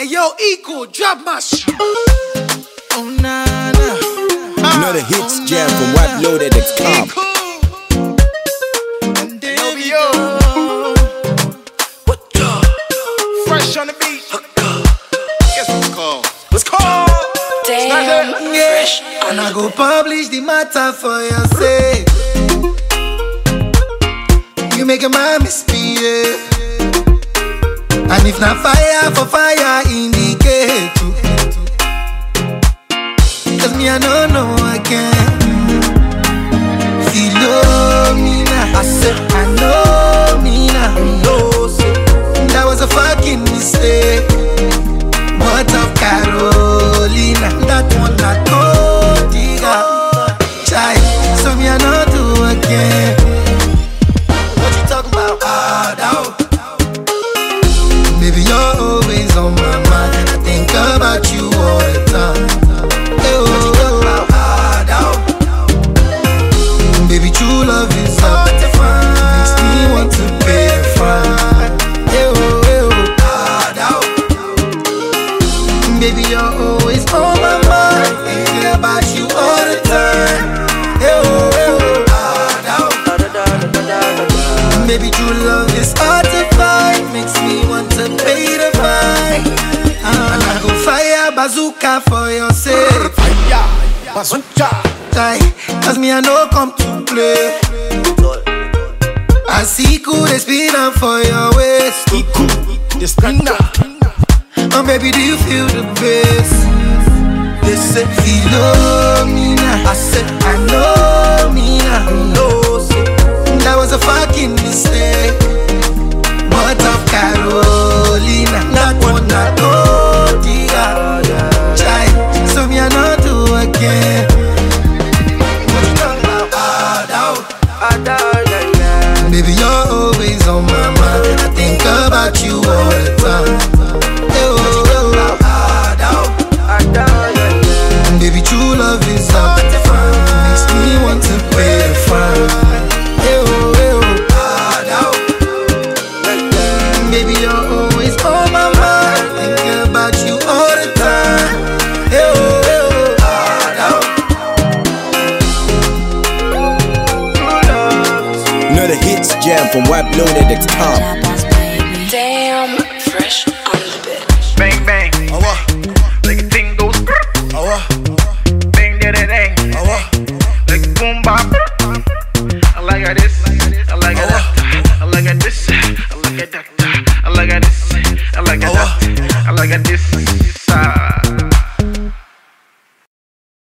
Hey yo, equal, drop my shit. Oh nah nah. Another hits oh, jam from White Loaded XCOM. And there Yo, we yo. go. What the? Fresh on the beat. Guess what it's called? What's called? Damn, Yeah. fresh And I go publish the matter for your sake. You make a man misbehave. And if not fire for fire, indicate. Cause me, I don't know I can. Philomena, I said, I know me now. No, that was a fucking mistake. What of Carolina? That one not gold digger. Chai, so me I know do again. Baby, you're always on my pay the fine. And I go fire bazooka for your sake. Bazooka. Cause me, I know come to play. I see cool, speed up for your waist. The spinner. Oh, baby, do you feel the bass? They say, Philomena. I said, I know me now. No, that was a fucking mistake. Jam from White Damn, fresh on the bed. Bang bang, Awa, like a thing goes awa, bang da da dang, awa. like boom bop. I like it this, I like it that, I like it this, I like it that, I like it this, I like it that, I like it this,